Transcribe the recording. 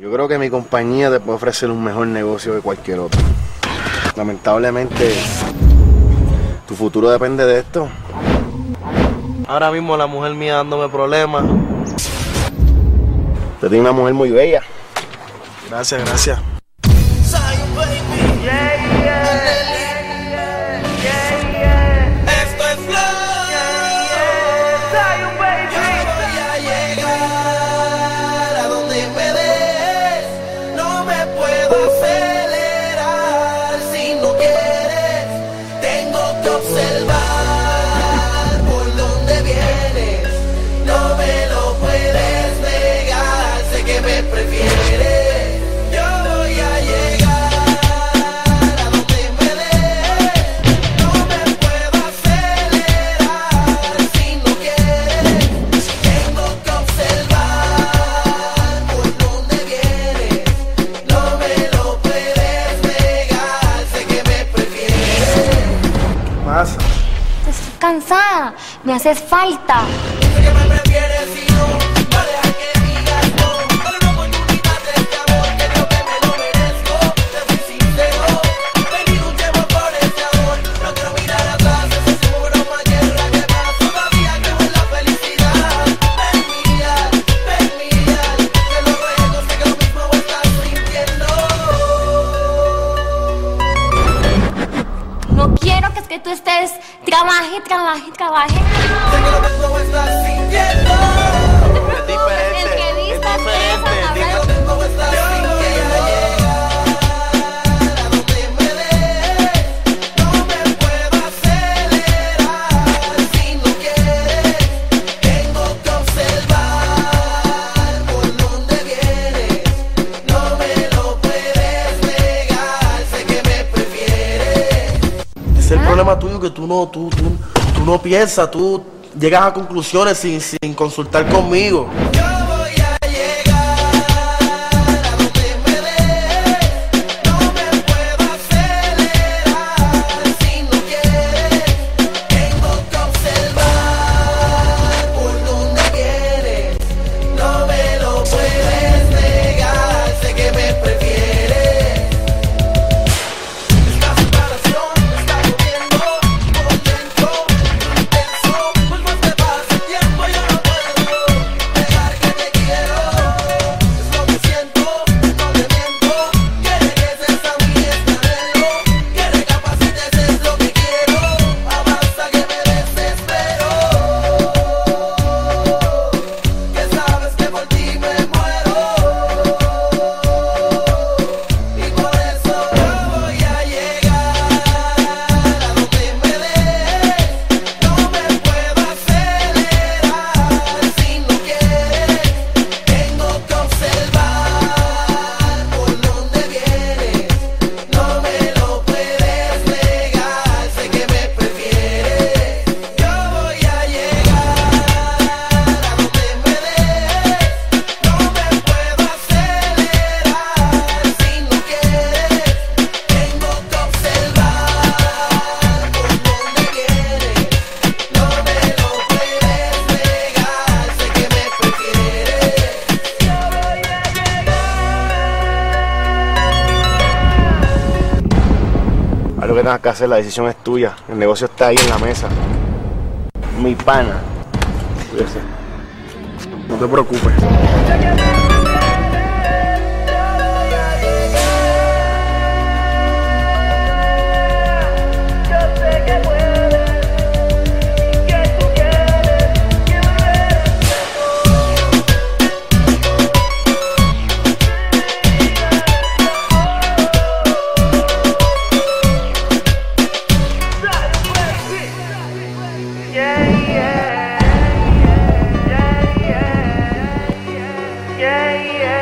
Yo creo que mi compañía te puede ofrecer un mejor negocio que cualquier otro. Lamentablemente, tu futuro depende de esto. Ahora mismo la mujer mía dándome problemas. Te tiene una mujer muy bella. Gracias, gracias. up, say me haces falta. que tú estés, trabaje, trabaje, trabaje. tuyo que tú no, tú, tú, tú no piensas, tú llegas a conclusiones sin, sin consultar conmigo. lo que tengas que hacer, la decisión es tuya. El negocio está ahí en la mesa. Mi pana. No te preocupes. yeah, yeah.